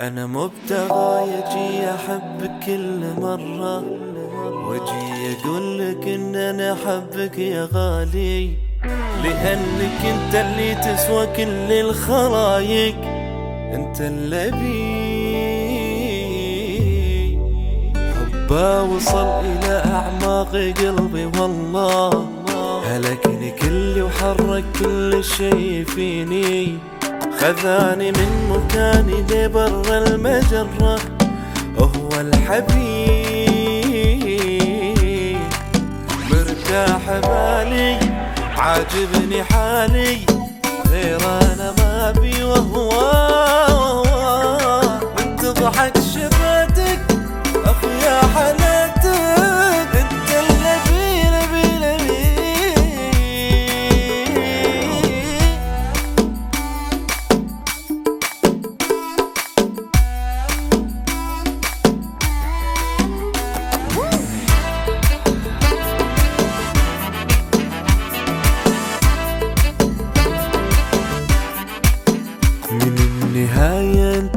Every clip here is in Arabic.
أنا مبتغى يجي أحبك كل مرة. وجي أقول لك إن أنا أحبك يا غالي. لأنك أنت اللي تسوى كل الخلايق أنت اللي بي حبه وصل إلى أعماق قلبي والله. هلكني كلي وحرك كل شي فيني. خذاني من مكاني لبر المجرة هو الحبيب. مرتاح بالي عاجبني حالي غير أنا ما بي وهو. من تضحك شفتك اخويا حالتك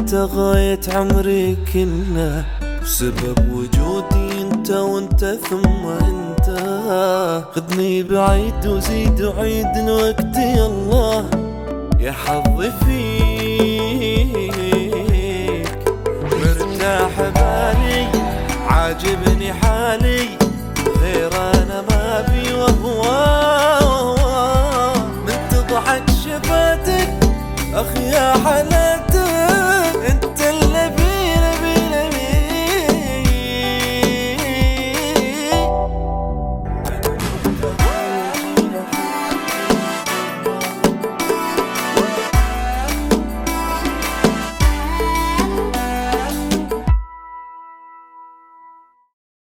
انت غاية عمري كله بسبب وجودي انت وانت ثم انت. خذني بعيد وزيد وعيد الوقت يالله يا حظي فيك. مرتاح بالي عاجبني حالي غير أنا ما بي وهو. من تضحك شفتك اخ يا حلاتك انت